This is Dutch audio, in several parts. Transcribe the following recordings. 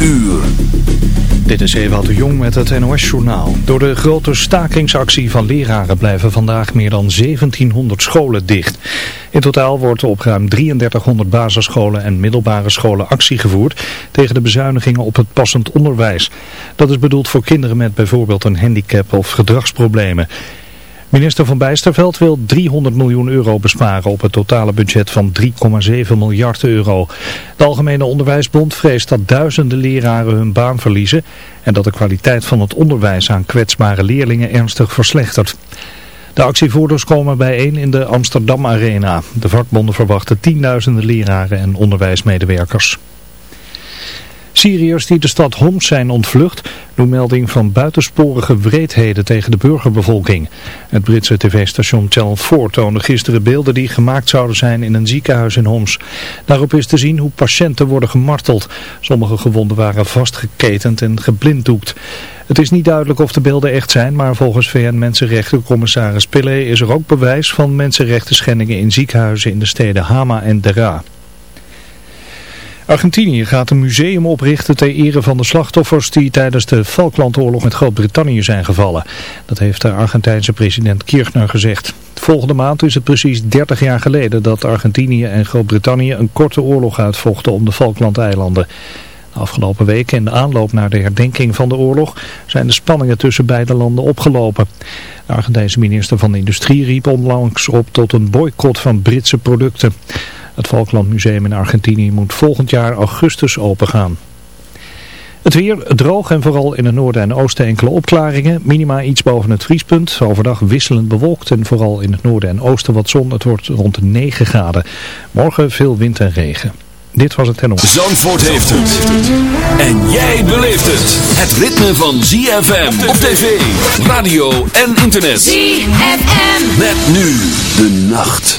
Uur. Dit is Ewout de Jong met het NOS-journaal. Door de grote stakingsactie van leraren blijven vandaag meer dan 1700 scholen dicht. In totaal wordt op ruim 3300 basisscholen en middelbare scholen actie gevoerd tegen de bezuinigingen op het passend onderwijs. Dat is bedoeld voor kinderen met bijvoorbeeld een handicap of gedragsproblemen. Minister van Bijsterveld wil 300 miljoen euro besparen op het totale budget van 3,7 miljard euro. De Algemene Onderwijsbond vreest dat duizenden leraren hun baan verliezen en dat de kwaliteit van het onderwijs aan kwetsbare leerlingen ernstig verslechtert. De actievoerders komen bijeen in de Amsterdam Arena. De vakbonden verwachten tienduizenden leraren en onderwijsmedewerkers. Syriërs die de stad Homs zijn ontvlucht doen melding van buitensporige wreedheden tegen de burgerbevolking. Het Britse tv-station Channel 4 toonde gisteren beelden die gemaakt zouden zijn in een ziekenhuis in Homs. Daarop is te zien hoe patiënten worden gemarteld. Sommige gewonden waren vastgeketend en geblinddoekt. Het is niet duidelijk of de beelden echt zijn, maar volgens VN-mensenrechtencommissaris Pillay is er ook bewijs van mensenrechten schendingen in ziekenhuizen in de steden Hama en Dera. Argentinië gaat een museum oprichten ter ere van de slachtoffers die tijdens de Falklandoorlog met Groot-Brittannië zijn gevallen. Dat heeft de Argentijnse president Kirchner gezegd. Volgende maand is het precies 30 jaar geleden dat Argentinië en Groot-Brittannië een korte oorlog uitvochten om de Falklandeilanden. De afgelopen weken in de aanloop naar de herdenking van de oorlog zijn de spanningen tussen beide landen opgelopen. De Argentijnse minister van Industrie riep onlangs op tot een boycott van Britse producten. Het Falklandmuseum in Argentinië moet volgend jaar augustus opengaan. Het weer droog en vooral in het noorden en oosten enkele opklaringen. Minima iets boven het vriespunt. Overdag wisselend bewolkt en vooral in het noorden en oosten wat zon. Het wordt rond de 9 graden. Morgen veel wind en regen. Dit was het ten Zandvoort heeft het. En jij beleeft het. Het ritme van ZFM op tv, radio en internet. ZFM. Met nu de nacht.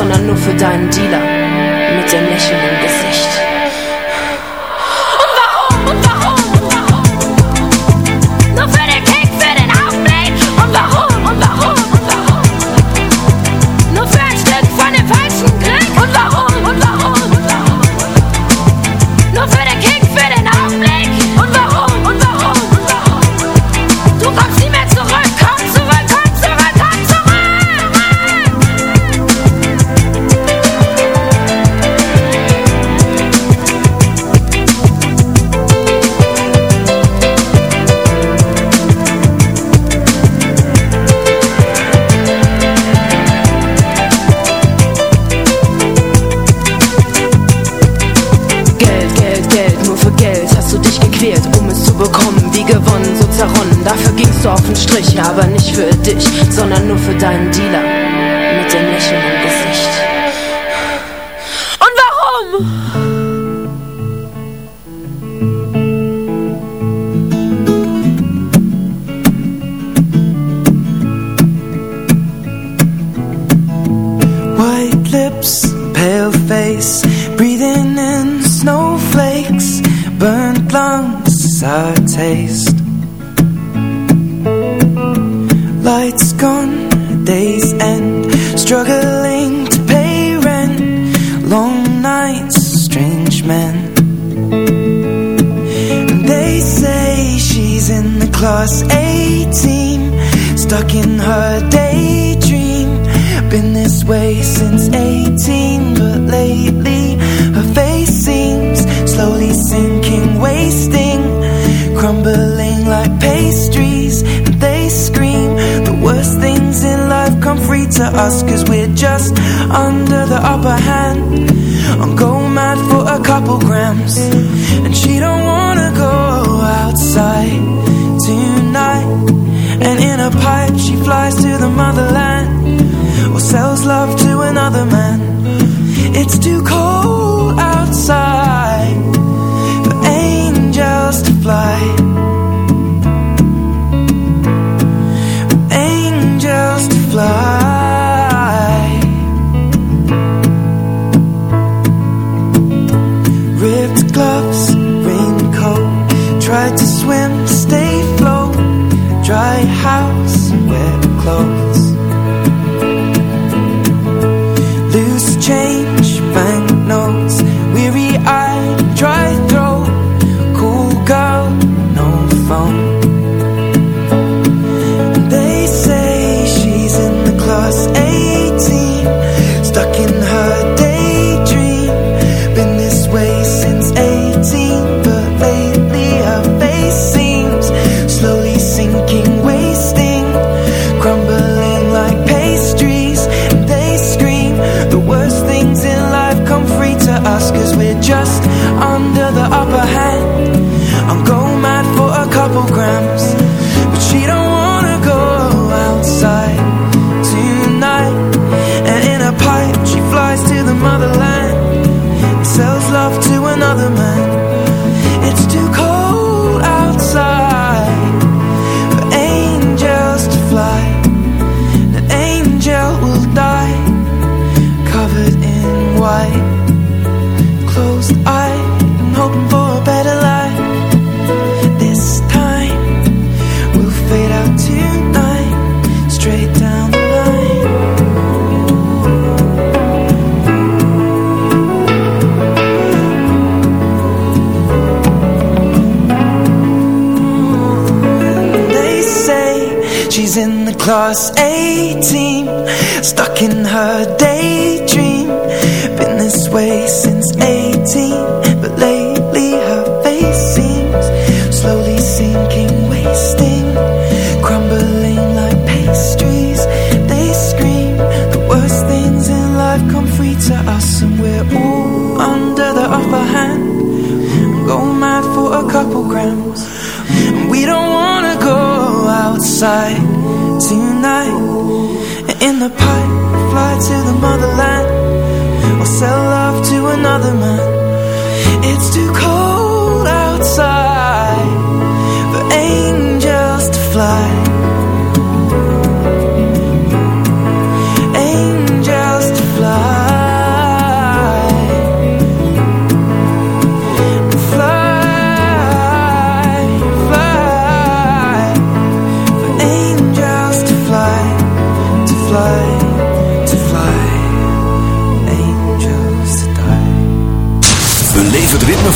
Sondern nur für deinen Dealer. It's too cold outside.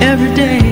every day.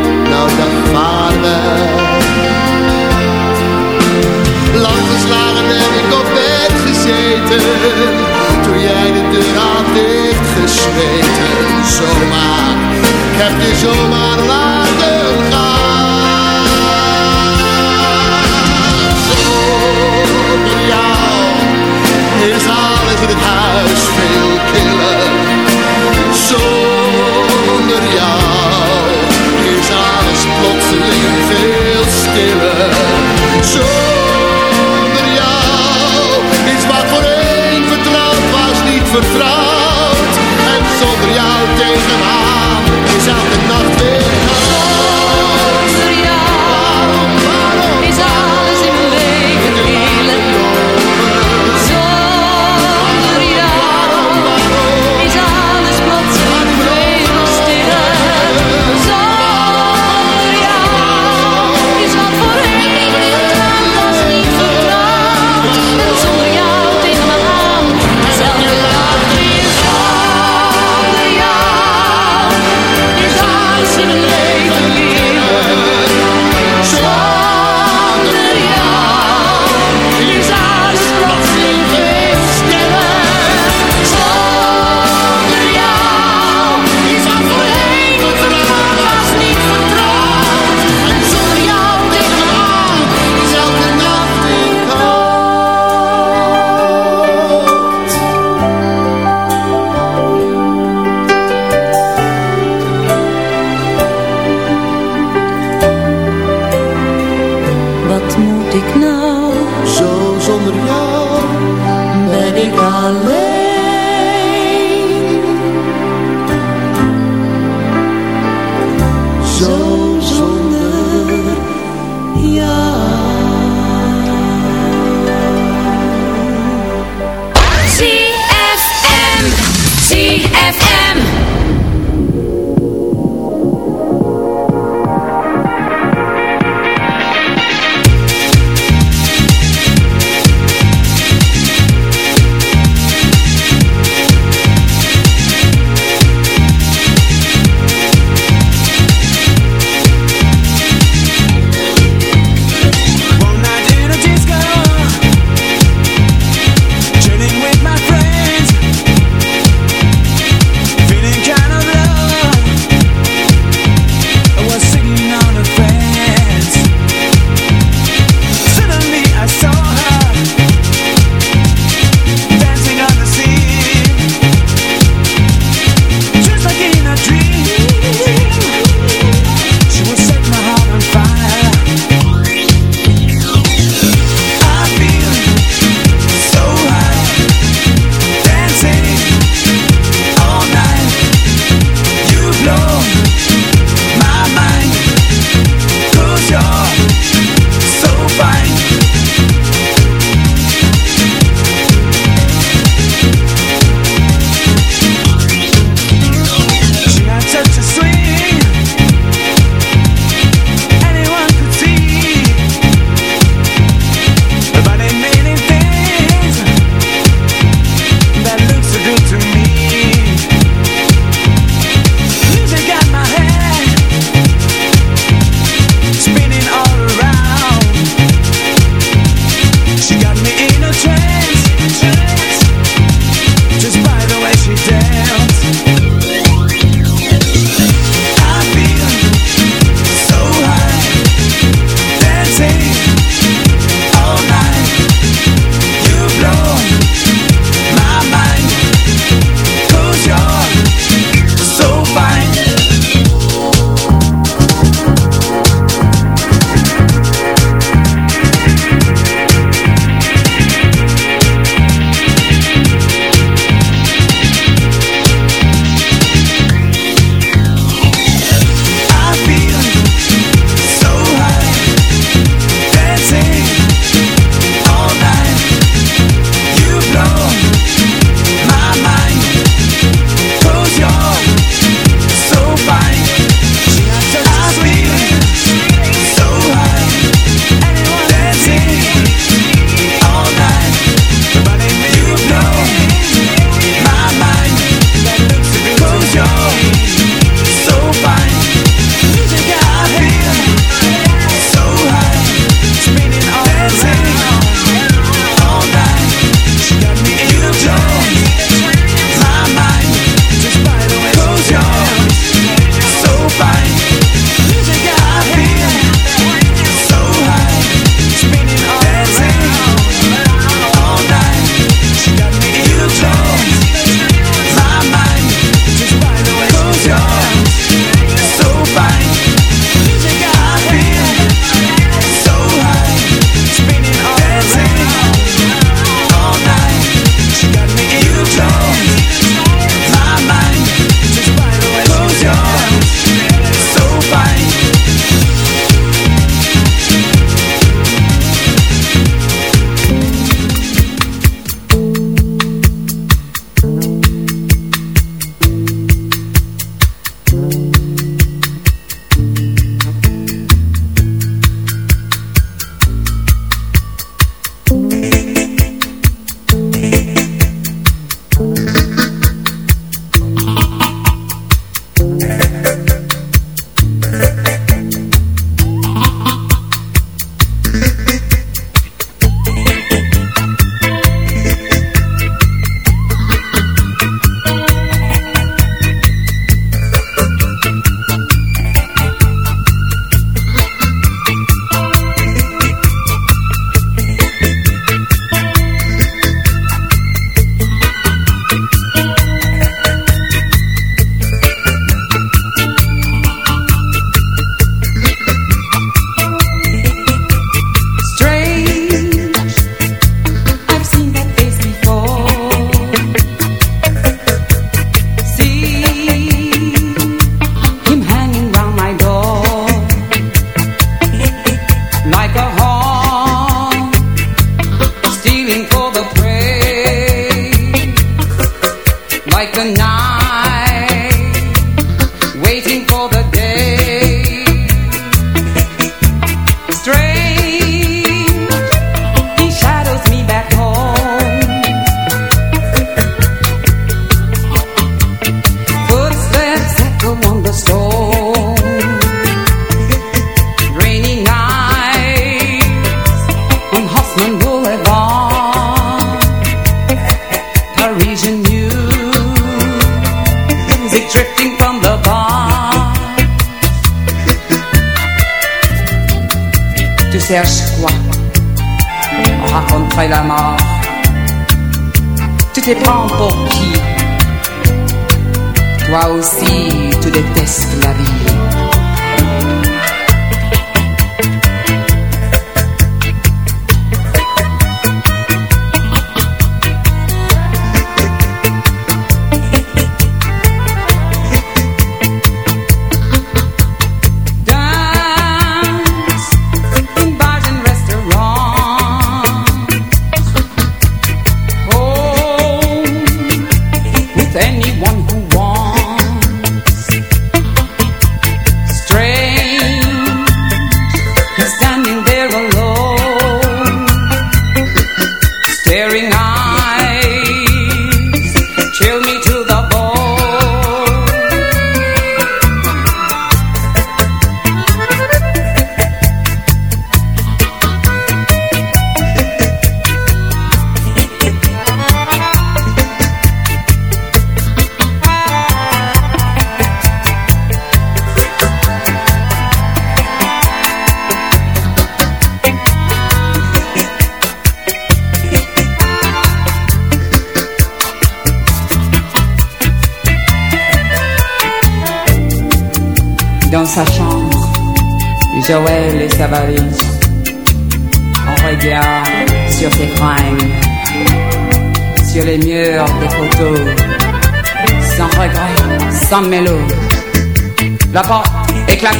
Lang geslagen heb ik op bed gezeten, toen jij de deur had dichtgesmeten. Zomaar, ik heb je zomaar laten gaan. Jou is alles in het huis veel killer. Zo dearer. So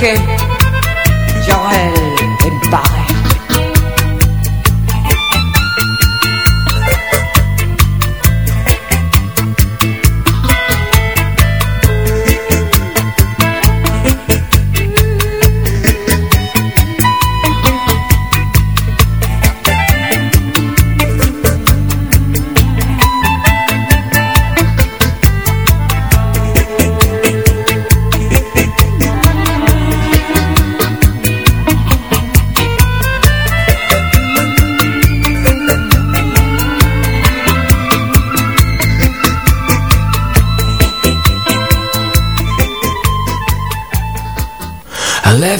okay.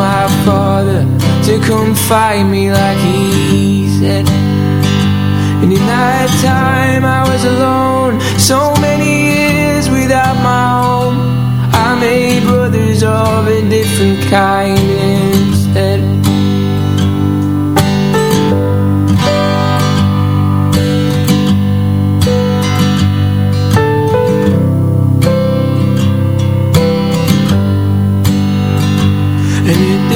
my father to come find me like he said. And in that time I was alone So many years without my home I made brothers of a different kind